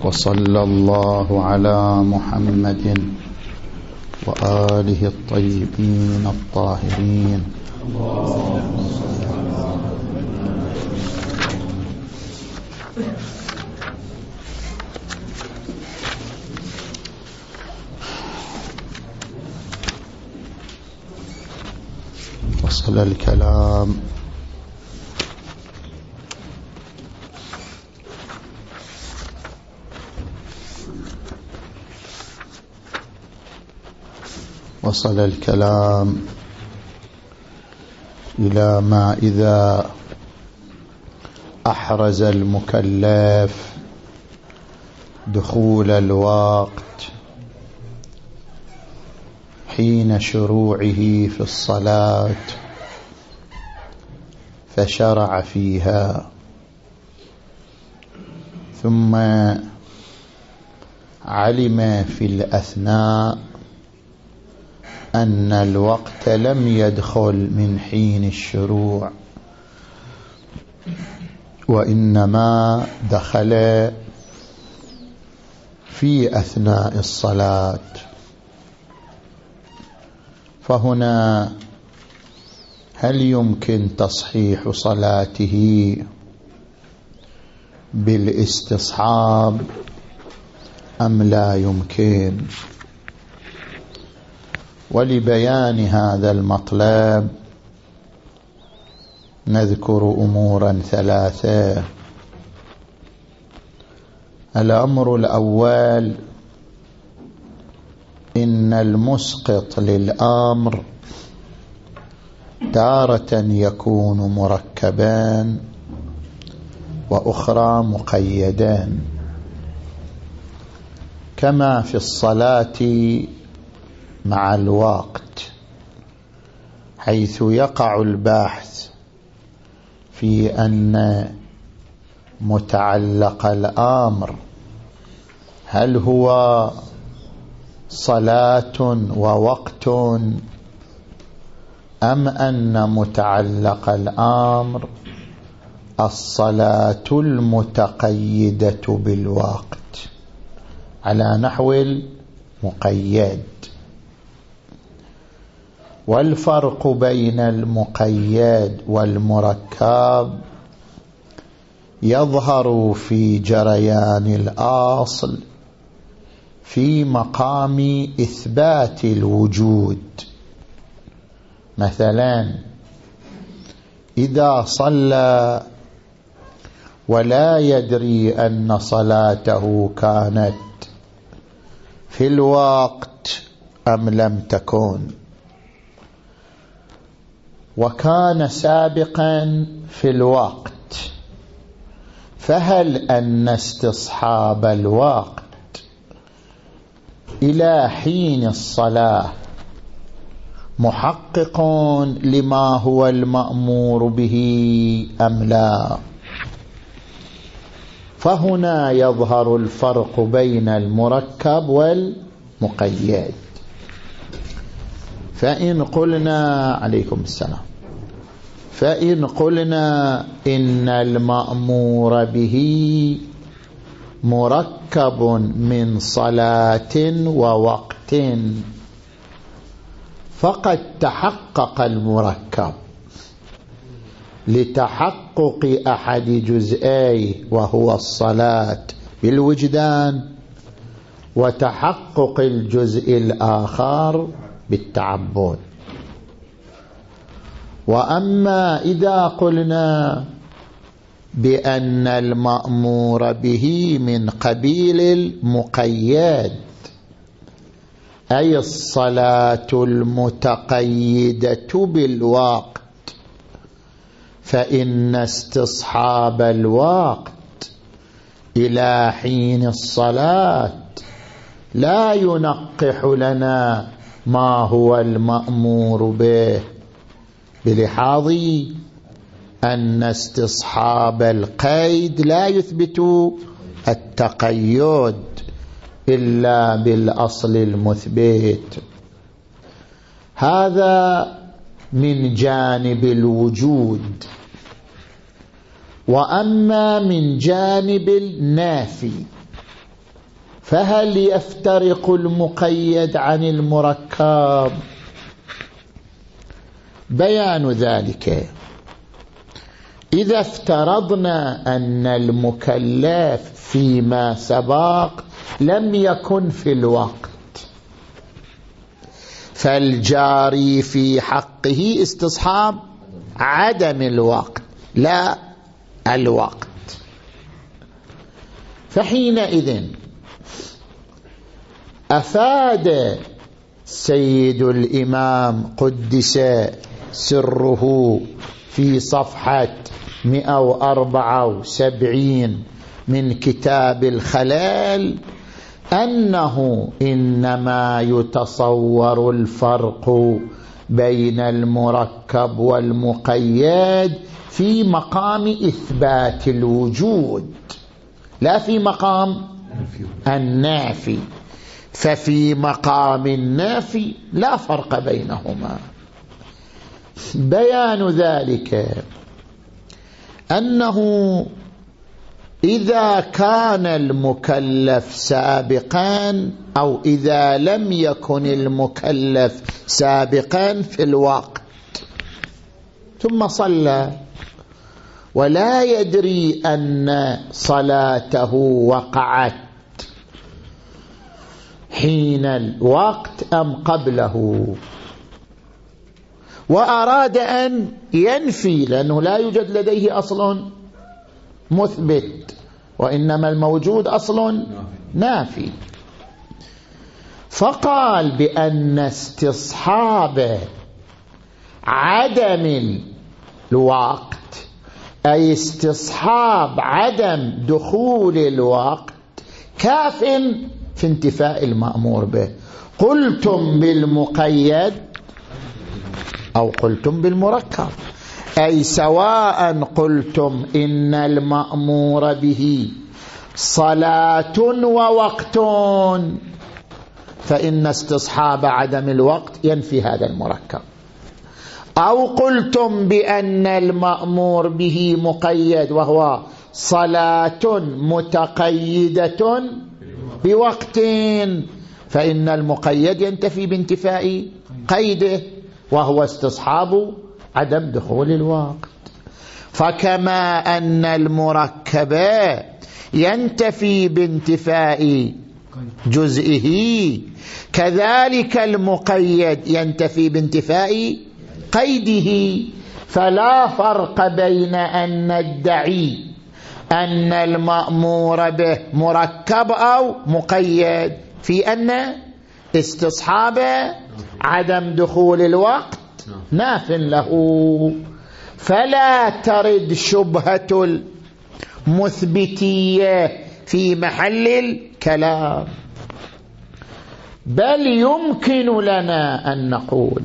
وصلى الله على محمد وآله الطيبين الطاهرين. وصل الكلام. وصل الكلام إلى ما إذا أحرز المكلف دخول الوقت حين شروعه في الصلاة فشرع فيها. ثم علم في الأثناء أن الوقت لم يدخل من حين الشروع وإنما دخل في أثناء الصلاة فهنا هل يمكن تصحيح صلاته بالاستصحاب أم لا يمكن؟ ولبيان هذا المطلب نذكر أمورا ثلاثة. الأمر الأول إن المسقط للأمر تارة يكون مركبان وأخرى مقيدان. كما في الصلاة مع الوقت حيث يقع الباحث في أن متعلق الأمر. هل هو صلاة ووقت أم أن متعلق الأمر؟ الصلاة المتقيدة بالوقت على نحو المقيد. والفرق بين المقيد والمركب يظهر في جريان الأصل في مقام إثبات الوجود. مثلا إذا صلى ولا يدري أن صلاته كانت في الوقت أم لم تكن. وكان سابقا في الوقت. فهل أن استصحاب الوقت إلى حين الصلاة محقق لما هو المأمور به أم لا؟ فهنا يظهر الفرق بين المركب والمقيد. فإن قلنا عليكم السلام. فإن قلنا إن المأمور به مركب من صلاة ووقت. فقد تحقق المركب. لتحقق أحد جزئي وهو الصلاة بالوجدان. وتحقق الجزء الآخر بالتعبد. وأما إذا قلنا بأن المأمور به من قبيل المقيد أي الصلاة المتقيدة بالوقت فإن استصحاب الوقت إلى حين الصلاة لا ينقح لنا ما هو المأمور به؟ بلحاظ أن استصحاب القيد لا يثبت التقيد إلا بالأصل المثبت. هذا من جانب الوجود. وأما من جانب النافي فهل يفترق المقيد عن المركب؟ بيان ذلك. إذا افترضنا أن المكلف فيما سبق لم يكن في الوقت فالجاري في حقه استصحاب عدم الوقت لا الوقت. فحينئذ أفاد سيد الإمام قدس سره في صفحة 174 من كتاب الخلال أنه إنما يتصور الفرق بين المركب والمقيد في مقام إثبات الوجود لا في مقام النافي. ففي مقام النافي لا فرق بينهما. بيان ذلك أنه إذا كان المكلف سابقا أو إذا لم يكن المكلف سابقا في الوقت ثم صلى ولا يدري أن صلاته وقعت. حين الوقت أم قبله. وأراد أن ينفي لأنه لا يوجد لديه أصل مثبت وإنما الموجود أصل نافي. فقال بأن استصحاب عدم الوقت أي استصحاب عدم دخول الوقت كاف في انتفاء المأمور به. قلتم بالمقيد أو قلتم بالمركب. أي سواء قلتم إن المأمور به صلاة ووقت. فإن استصحاب عدم الوقت ينفي هذا المركب. أو قلتم بأن المأمور به مقيد وهو صلاة متقيدة بوقت. فإن المقيد ينتفي بانتفاء قيده وهو استصحاب عدم دخول الوقت. فكما أن المركب ينتفي بانتفاء جزئه كذلك المقيد ينتفي بانتفاء قيده. فلا فرق بين أن ندعي أن المأمور به مركب أو مقيد. في أن استصحاب عدم دخول الوقت ناف له. فلا ترد شبهة المثبتية في محل الكلام. بل يمكن لنا أن نقول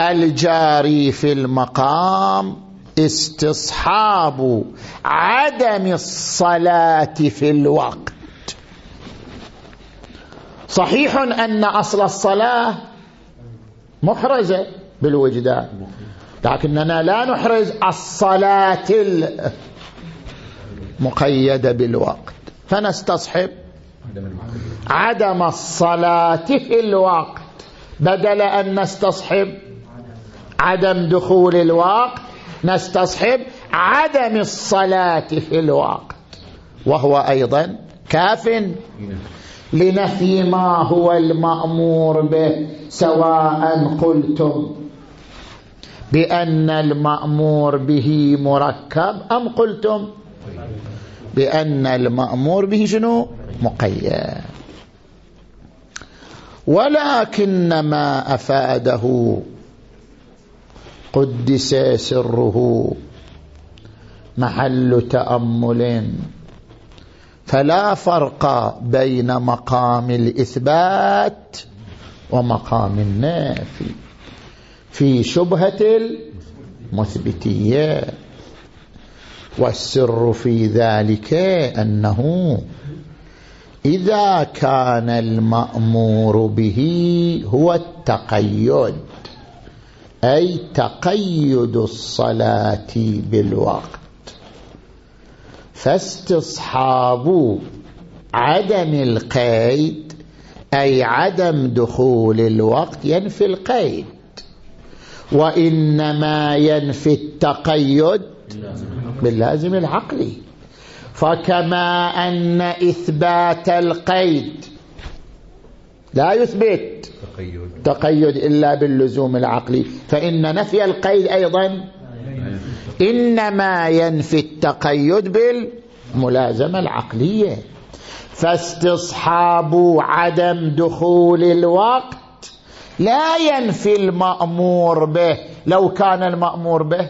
الجاري في المقام استصحاب عدم الصلاة في الوقت. صحيح أن أصل الصلاة محرزة بالوجدان لكننا لا نحرز الصلاة المقيدة بالوقت. فنستصحب عدم الصلاة في الوقت. بدل أن نستصحب عدم دخول الوقت نستصحب عدم الصلاة في الوقت. وهو أيضا كاف لنفي ما هو المأمور به سواء قلتم بأن المأمور به مركب أم قلتم بأن المأمور به شنو؟ مقيد. ولكن ما أفاده قدس سره. محل تأمل. فلا فرق بين مقام الإثبات ومقام النافي. في شبهة المثبتية. والسر في ذلك أنه إذا كان المأمور به هو التقيد. أي تقيد الصلاة بالوقت. فاستصحاب عدم القيد أي عدم دخول الوقت ينفي القيد. وإنما ينفي التقيد باللازم العقلي. فكما أن إثبات القيد لا يثبت تقيد. إلا باللزوم العقلي. فإن نفي القيد أيضا إنما ينفي التقيد بالملازمة العقلية. فاستصحاب عدم دخول الوقت لا ينفي المأمور به. لو كان المأمور به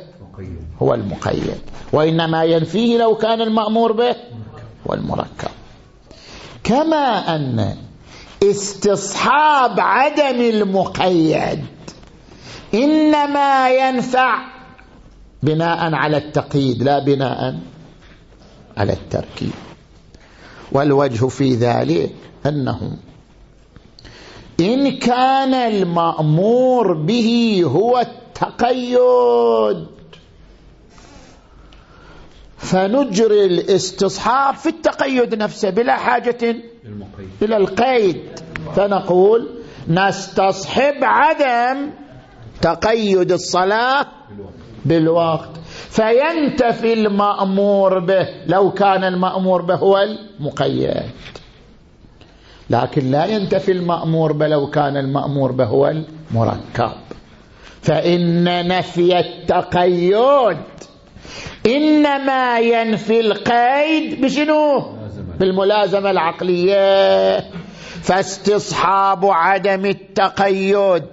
هو المقيد. وإنما ينفيه لو كان المأمور به هو المركب. كما أن استصحاب عدم المقيد. إنما ينفع بناء على التقييد لا بناء على التركيب. والوجه في ذلك أنه إن كان المأمور به هو التقيد فنجري الاستصحاب في التقيد نفسه بلا حاجة إلى القيد. فنقول نستصحب عدم تقيد الصلاة بالوقت. فينتفي المأمور به لو كان المأمور به هو المقيد. لكن لا ينتفي المأمور به لو كان المأمور به هو المركب. فإن نفي التقيد إنما ينفي القيد بشنو؟ بالملازمة العقلية. فاستصحاب عدم التقيد.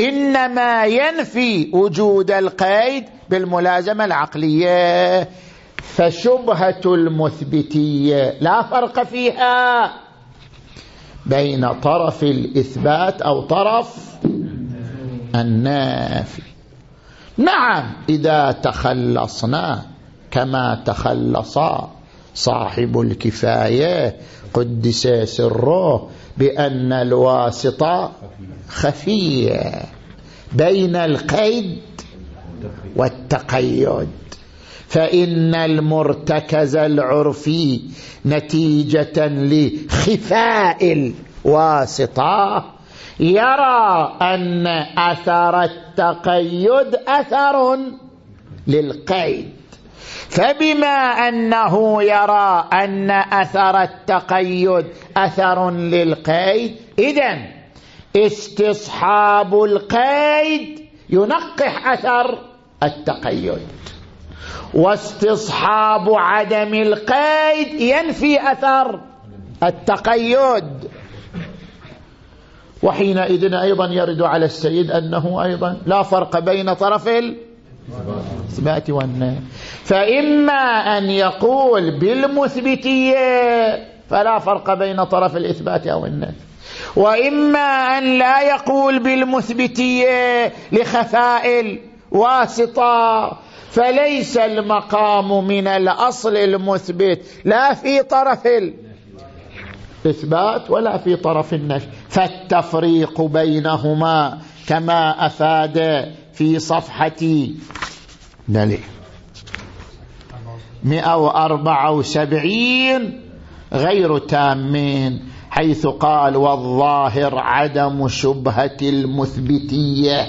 إنما ينفي وجود القيد بالملازمة العقلية. فشبهة المثبتية. لا فرق فيها بين طرف الإثبات أو طرف النافي. نعم إذا تخلصنا كما تخلص صاحب الكفاية قدس سره بأن الواسطة خفية بين القيد والتقيد. فإن المرتكز العرفي نتيجة لخفاء الواسطة يرى أن أثر التقيد أثر للقيد. فبما أنه يرى أن أثر التقيد أثر للقيد إذن استصحاب القيد ينقح أثر التقيد. واستصحاب عدم القيد ينفي أثر التقيد. وحينئذ أيضا يرد على السيد أنه أيضا لا فرق بين طرف الإثبات والنفي فإما أن يقول بالمثبتية فلا فرق بين طرف الإثبات أو النفي. وإما أن لا يقول بالمثبتية لخفاء الواسطة فليس المقام من الأصل المثبت لا في طرف الإثبات ولا في طرف النفي. فالتفريق بينهما كما أفاد في صفحة وأربعة وسبعين غير تامين حيث قال والظاهر عدم شبهة المثبتية.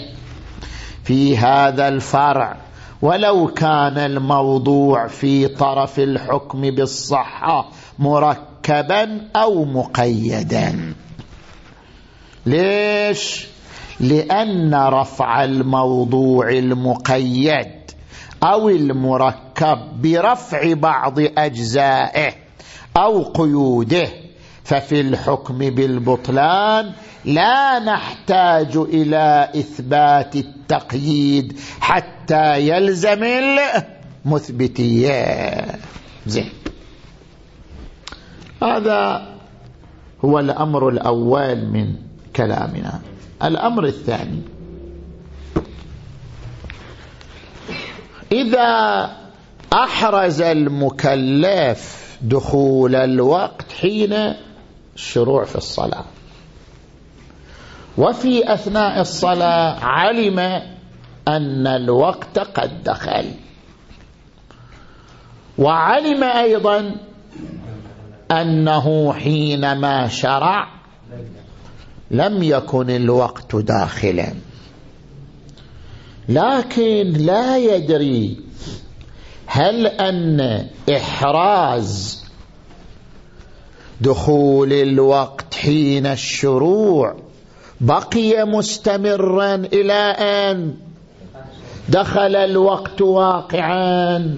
في هذا الفرع ولو كان الموضوع في طرف الحكم بالصحة مركبا أو مقيدا. ليش؟ لأن رفع الموضوع المقيد أو المركب برفع بعض أجزائه أو قيوده ففي الحكم بالبطلان لا نحتاج إلى إثبات التقييد حتى يلزم المثبتية. زين. هذا هو الأمر الأول من كلامنا. الأمر الثاني. إذا أحرز المكلف دخول الوقت حين الشروع في الصلاة وفي أثناء الصلاة علم أن الوقت قد دخل وعلم أيضا أنه حينما شرع لم يكن الوقت داخلا. لكن لا يدري هل أن إحراز دخول الوقت حين الشروع بقي مستمرا إلى أن دخل الوقت واقعا؟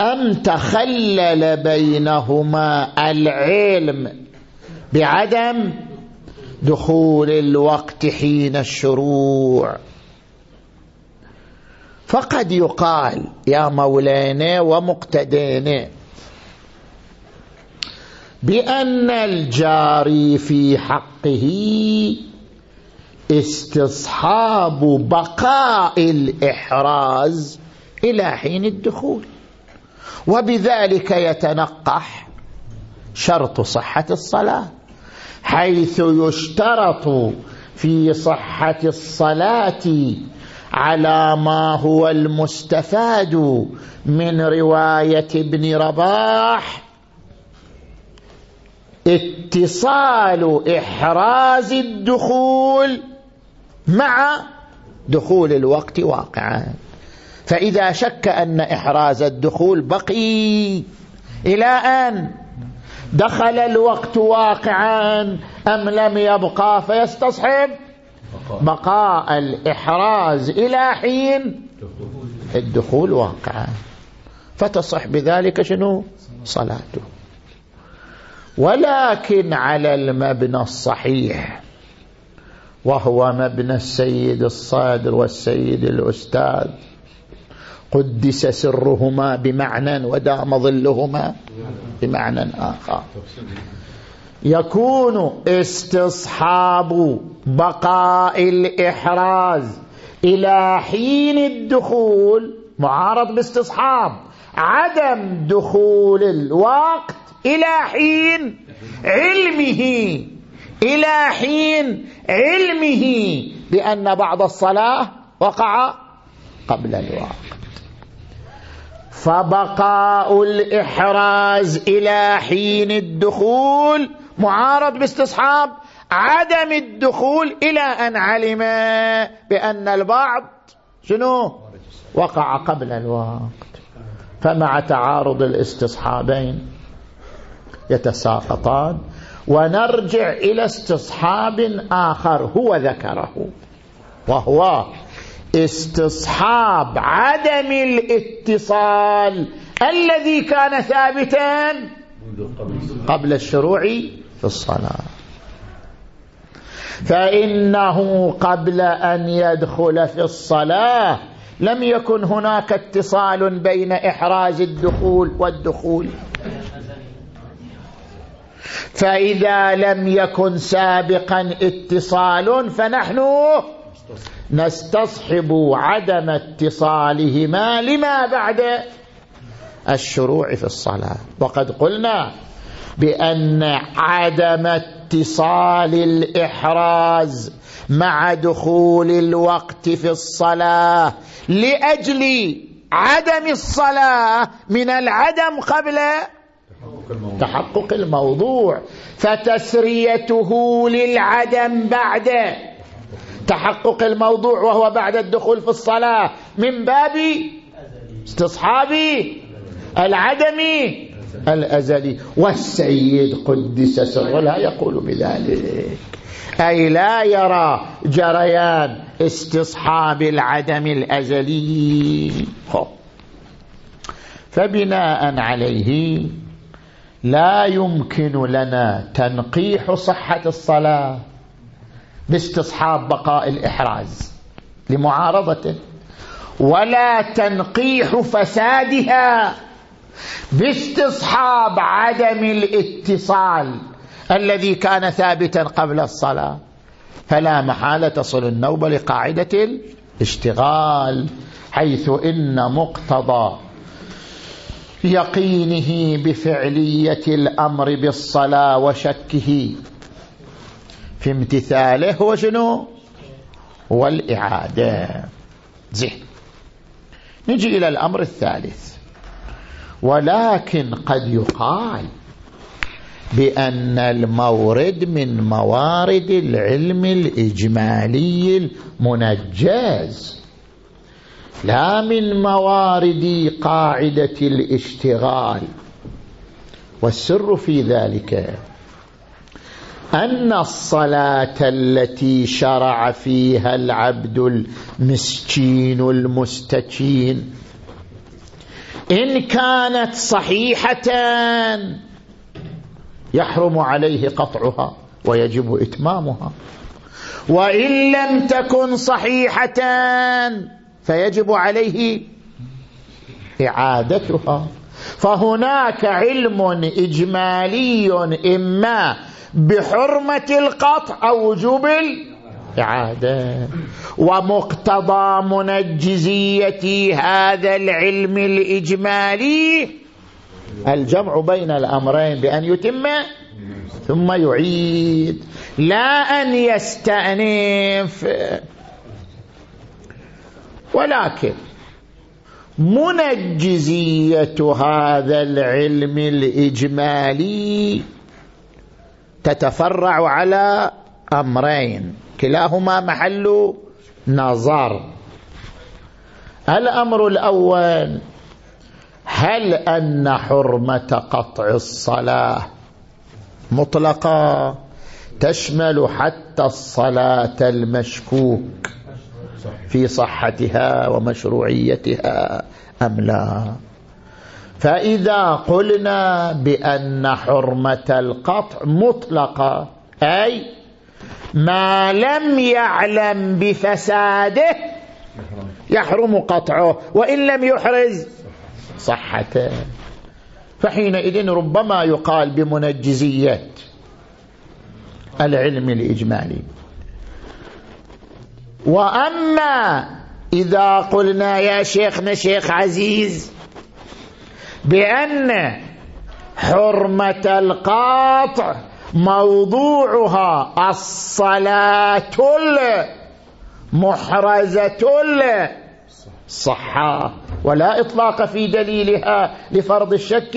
أم تخلل بينهما العلم بعدم دخول الوقت حين الشروع. فقد يقال يا مولانا ومقتدينا بأن الجاري في حقه استصحاب بقاء الإحراز إلى حين الدخول وبذلك يتنقح شرط صحة الصلاة. حيث يشترط في صحة الصلاة على ما هو المستفاد من رواية ابن رباح. اتصال إحراز الدخول مع دخول الوقت واقعا. فإذا شك أن إحراز الدخول بقي إلى أن دخل الوقت واقعا أم لم يبقى فيستصحب؟ بقاء. الإحراز إلى حين الدخول واقعا. فتصح بذلك شنو؟ صلاته. ولكن على المبنى الصحيح وهو مبنى السيد الصادر والسيد الأستاذ قدس سرهما بمعنى ودام ظلهما بمعنى آخر. يكون استصحاب بقاء الإحراز إلى حين الدخول معارض باستصحاب عدم دخول الوقت إلى حين علمه إلى حين علمه بأن بعض الصلاة وقع قبل الوقت. فبقاء الإحراز إلى حين الدخول معارض باستصحاب عدم الدخول إلى أن علم بأن البعض شنو؟ وقع قبل الوقت. فمع تعارض الاستصحابين يتساقطان ونرجع إلى استصحاب آخر هو ذكره وهو استصحاب عدم الاتصال الذي كان ثابتا قبل الشروع في الصلاة. فإنه قبل أن يدخل في الصلاة لم يكن هناك اتصال بين إحراز الدخول والدخول. فإذا لم يكن سابقا اتصال فنحن نستصحب عدم اتصالهما لما بعد الشروع في الصلاة. وقد قلنا بأن عدم اتصال الإحراز مع دخول الوقت في الصلاة لأجل عدم الصلاة من العدم قبل تحقق الموضوع. فتسريته للعدم بعد تحقق الموضوع وهو بعد الدخول في الصلاة من باب استصحاب العدم الأزلي. والسيد قدس سر لا يقول بذلك. أي لا يرى جريان استصحاب العدم الأزلي. فبناء عليه لا يمكن لنا تنقيح صحة الصلاة. باستصحاب بقاء الإحراز لمعارضته ولا تنقيح فسادها باستصحاب عدم الاتصال الذي كان ثابتا قبل الصلاة. فلا محالة تصل النوبة لقاعدة الاشتغال حيث إن مقتضى يقينه بفعلية الأمر بالصلاة وشكه في امتثاله هو شنو؟ هو الإعادة. زين. نجي إلى الأمر الثالث. ولكن قد يقال بأن المورد من موارد العلم الإجمالي المنجز لا من موارد قاعدة الاشتغال. والسر في ذلك أن الصلاة التي شرع فيها العبد المسكين المستكين إن كانت صحيحة يحرم عليه قطعها ويجب إتمامها. وإن لم تكن صحيحة فيجب عليه إعادتها. فهناك علم إجمالي إما بحرمة القطع أو وجوب الإعادة. ومقتضى منجزية هذا العلم الإجمالي الجمع بين الأمرين بأن يتم ثم يعيد. لا أن يستأنف. ولكن منجزية هذا العلم الإجمالي تتفرع على أمرين. كلاهما محل نظر. الأمر الأول هل أن حرمة قطع الصلاة مطلقة؟ تشمل حتى الصلاة المشكوك. في صحتها ومشروعيتها أم لا؟ فإذا قلنا بأن حرمة القطع مطلقة أي ما لم يعلم بفساده يحرم قطعه وإن لم يحرز صحته. فحينئذ ربما يقال بمنجزية العلم الإجمالي. وأما إذا قلنا يا شيخنا شيخ عزيز بأن حرمة القاطع موضوعها الصلاة المحرزة الصحة ولا إطلاق في دليلها لفرض الشك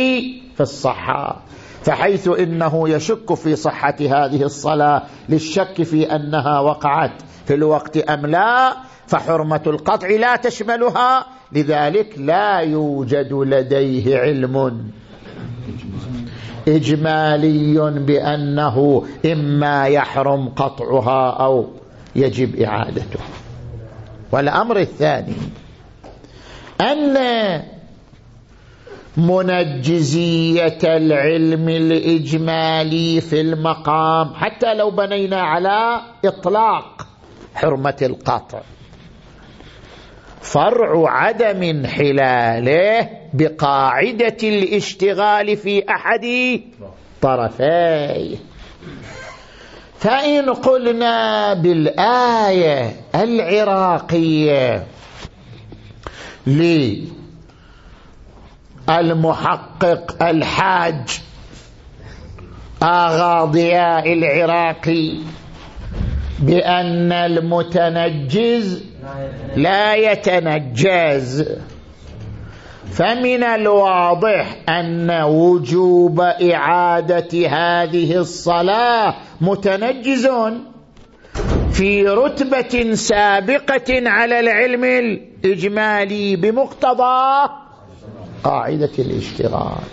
في الصحة. فحيث إنه يشك في صحة هذه الصلاة للشك في أنها وقعت في الوقت أم لا فحرمة القطع لا تشملها لذلك لا يوجد لديه علم إجمالي بأنه إما يحرم قطعها أو يجب إعادته. والأمر الثاني أن منجزية العلم الإجمالي في المقام. حتى لو بنينا على إطلاق حرمة القطع. فرع عدم انحلاله بقاعدة الاشتغال في أحد طرفيه. فإن قلنا بالآية العراقية للمحقق الحاج آغا ضياء العراقي بأن المتنجز لا يتنجز. فمن الواضح أن وجوب إعادة هذه الصلاة متنجز في رتبة سابقة على العلم الإجمالي بمقتضى قاعدة الاشتغال.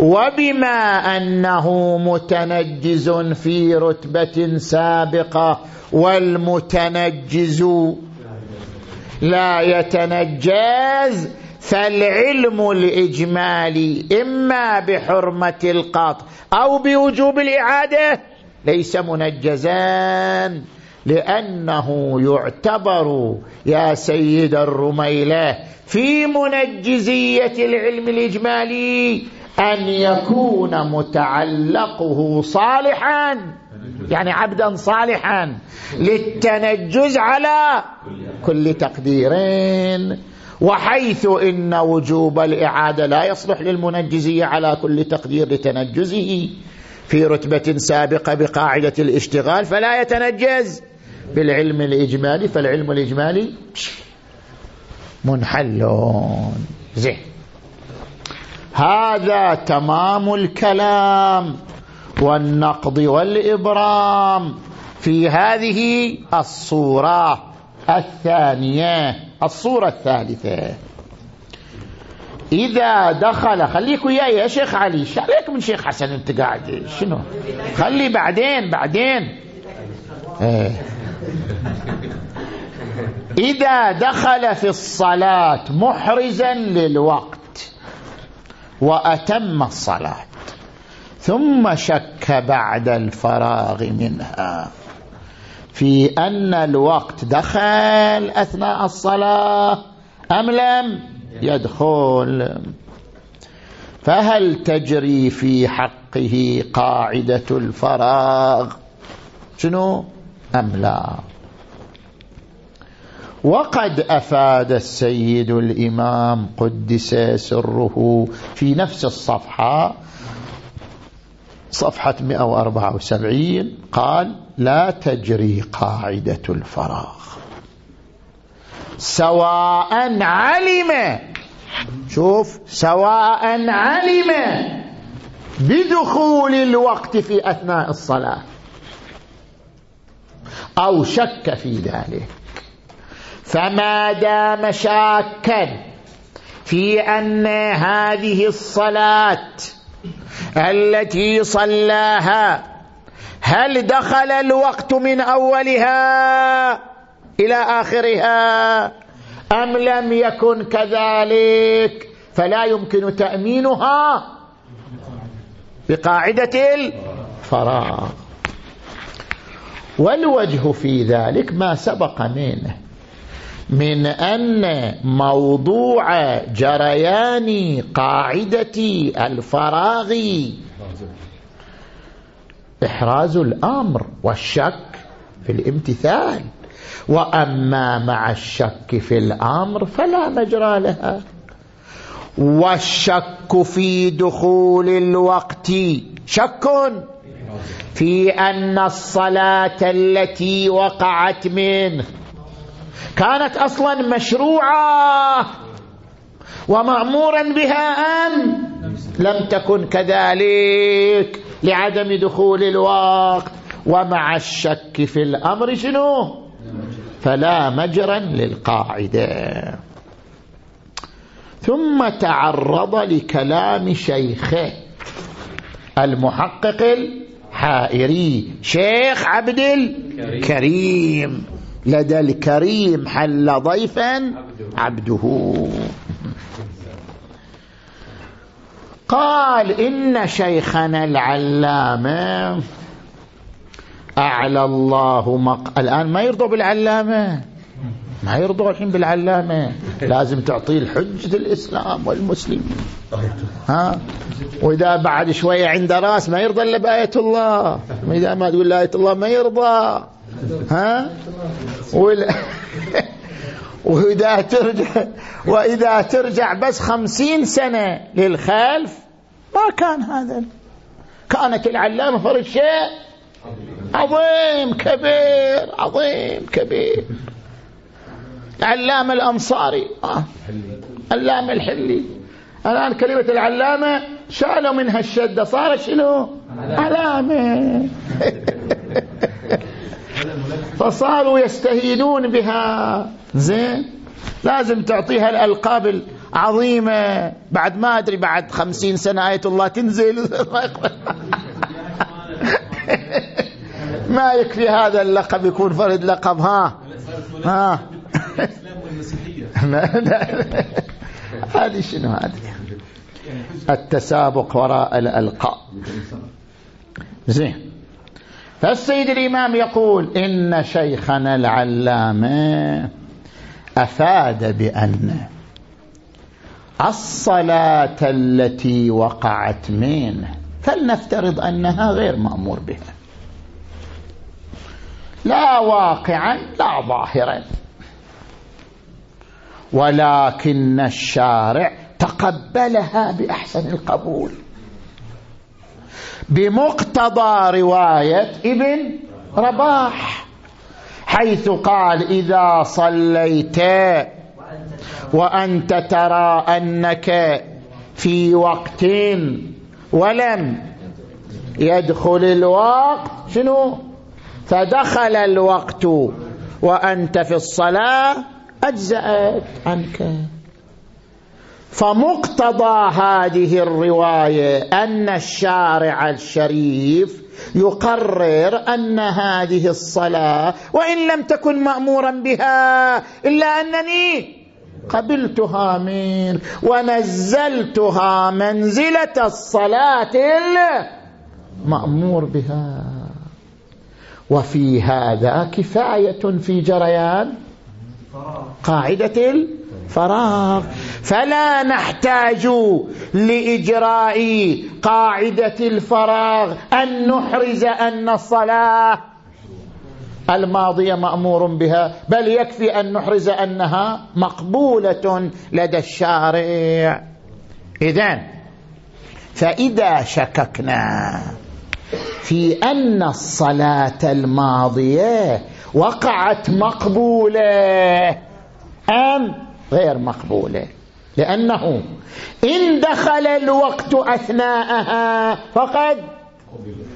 وبما أنه متنجز في رتبة سابقة والمتنجز لا يتنجز فالعلم الإجمالي إما بحرمة القطع أو بوجوب الإعادة ليس منجزان لأنه يعتبر يا سيد الرميلة في منجزية العلم الإجمالي أن يكون متعلقه صالحا يعني عبدا صالحا للتنجز على كل تقديرين وحيث إن وجوب الإعادة لا يصلح للمنجزية على كل تقدير لتنجزه. في رتبة سابقة بقاعدة الاشتغال فلا يتنجز. بالعلم الإجمالي فالعلم الإجمالي منحلون. زين. هذا تمام الكلام والنقض والإبرام في هذه الصورة الثانية الصورة الثالثة. إذا دخل خليك وياي يا شيخ علي عليك من شيخ حسن أنت قاعد؟ شنو؟ خلي بعدين بعدين. إيه. إذا دخل في الصلاة محرزا للوقت وأتم الصلاة ثم شك بعد الفراغ منها. في أن الوقت دخل أثناء الصلاة أم لم؟ يدخل. فهل تجري في حقه قاعدة الفراغ؟ شنو؟ أم لا. وقد أفاد السيد الإمام قدس سره في نفس الصفحة صفحة 174 قال لا تجري قاعدة الفراغ. سواء علم شوف سواء علم بدخول الوقت في أثناء الصلاة أو شك في ذلك. فما دام شاكا في أن هذه الصلاة التي صلاها هل دخل الوقت من أولها إلى آخرها أم لم يكن كذلك فلا يمكن تأمينها بقاعدة الفراغ. والوجه في ذلك ما سبق منه. من أن موضوع جريان قاعدة الفراغ إحراز الأمر والشك في الامتثال. وأما مع الشك في الأمر فلا مجرى لها. والشك في دخول الوقت شك في أن الصلاة التي وقعت منه كانت أصلا مشروعة ومأمورا بها أم لم تكن كذلك لعدم دخول الوقت. ومع الشك في الأمر شنو؟ فلا مجرا للقاعدة. ثم تعرض لكلام شيخه المحقق الحائري شيخ عبد الكريم. لدى الكريم حل ضيفا عبده. قال إن شيخنا العلامة أعلى الله مق... الآن ما يرضوا بالعلامة. ما يرضوا الحين بالعلامة. لازم تعطيه الحجة الإسلام والمسلمين. ها؟ وإذا بعد شوية عنده راس ما يرضى إلا بآية الله. إذا ما تقول آية الله ما يرضى. ها؟ ولا وإذا ترجع وإذا ترجع بس خمسين سنة للخلف ما كان هذا كانت العلامة فرد شيء عظيم كبير عظيم كبير. العلامة الأنصاري. آه. علامة الحلي. الآن كلمة العلامة شالوا منها الشدة صار شنو؟ علامة. فصاروا يستهينون بها. زين. لازم تعطيها الألقاب العظيمة. بعد ما أدري بعد خمسين سنة آية الله تنزل. ما يكفي هذا اللقب يكون فرد لقب. ها. ها. هذه شنو هذه؟ التسابق وراء الألقاب. زين. فالسيد الإمام يقول إن شيخنا العلامة أفاد بأن الصلاة التي وقعت منه فلنفترض أنها غير مأمور بها. لا واقعا لا ظاهرا. ولكن الشارع تقبلها بأحسن القبول. بمقتضى رواية ابن رباح حيث قال إذا صليت وأنت ترى أنك في وقت ولم يدخل الوقت شنو؟ فدخل الوقت وأنت في الصلاة أجزأت عنك. فمقتضى هذه الرواية أن الشارع الشريف يقرر أن هذه الصلاة وإن لم تكن مأمورا بها إلا أنني قبلتها من ونزلتها منزلة الصلاة المأمور بها. وفي هذا كفاية في جريان قاعدة الفراغ فلا نحتاج لإجراء قاعدة الفراغ أن نحرز أن الصلاة الماضية مأمور بها بل يكفي أن نحرز أنها مقبولة لدى الشارع. إذن فإذا شككنا في أن الصلاة الماضية وقعت مقبولة أم غير مقبولة. لأنه إن دخل الوقت أثناءها فقد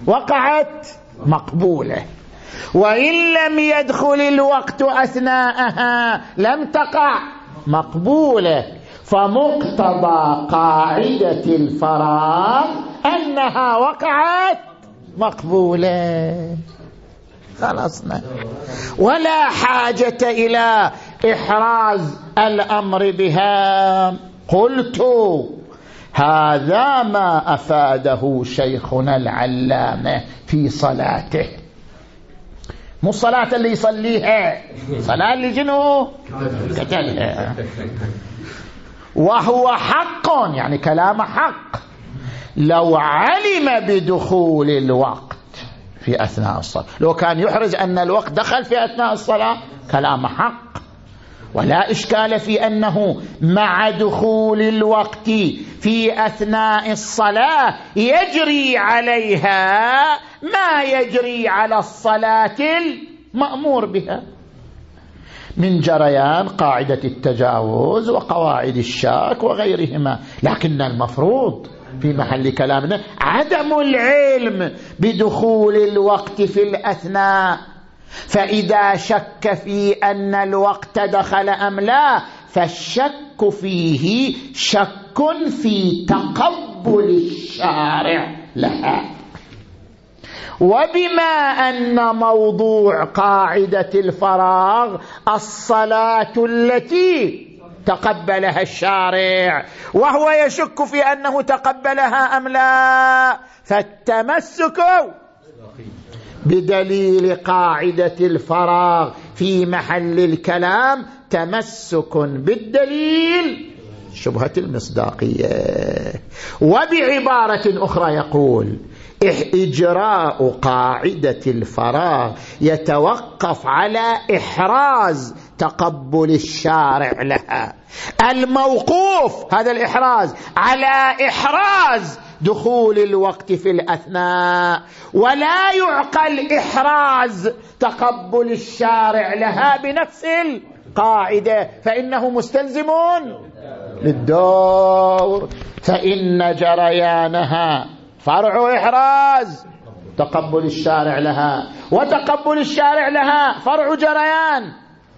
وقعت مقبولة. وإن لم يدخل الوقت أثناءها لم تقع مقبولة. فمقتضى قاعدة الفراغ أنها وقعت مقبولة. خلصنا. ولا حاجة إلى إحراز الأمر بها. قلت هذا ما أفاده شيخنا العلامة في صلاته. مو الصلاة اللي يصليها. صلاة اللي جنو قتلها وهو حق يعني كلام حق. لو علم بدخول الوقت في أثناء الصلاة لو كان يحرز أن الوقت دخل في أثناء الصلاة كلام حق. ولا إشكال في أنه مع دخول الوقت في أثناء الصلاة يجري عليها ما يجري على الصلاة المأمور بها. من جريان قاعدة التجاوز وقواعد الشاك وغيرهما. لكن المفروض في محل كلامنا عدم العلم بدخول الوقت في الأثناء فإذا شك في أن الوقت دخل أم لا فالشك فيه شك في تقبل الشارع لها. وبما أن موضوع قاعدة الفراغ الصلاة التي تقبلها الشارع وهو يشك في أنه تقبلها أم لا فالتمسك بدليل قاعدة الفراغ في محل الكلام تمسك بالدليل شبهة المصداقية. وبعبارة أخرى يقول إجراء قاعدة الفراغ يتوقف على إحراز تقبل الشارع لها. الموقوف هذا الإحراز على إحراز دخول الوقت في الأثناء ولا يعقل إحراز تقبل الشارع لها بنفس القاعدة فإنه مستلزم للدور. فإن جريانها فرع إحراز تقبل الشارع لها. وتقبل الشارع لها فرع جريان.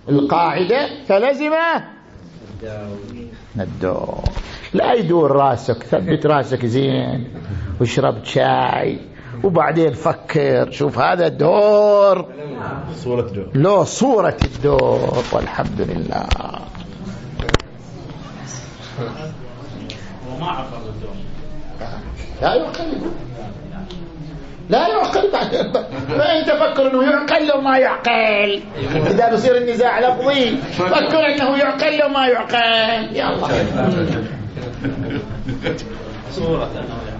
القاعدة فلزم الدور. لا يدور راسك ثبت راسك زين واشرب شاي وبعدين فكر شوف هذا دور صورة دور لو صورة الدور والحمد لله. وما عقل الدور. لا يعقل لا يعقل ما أنت فكر إنه يعقل لو ما يعقل؟ إذا بصير النزاع لفظي فكر إنه يعقل لو ما يعقل. يا الله. صورة أنه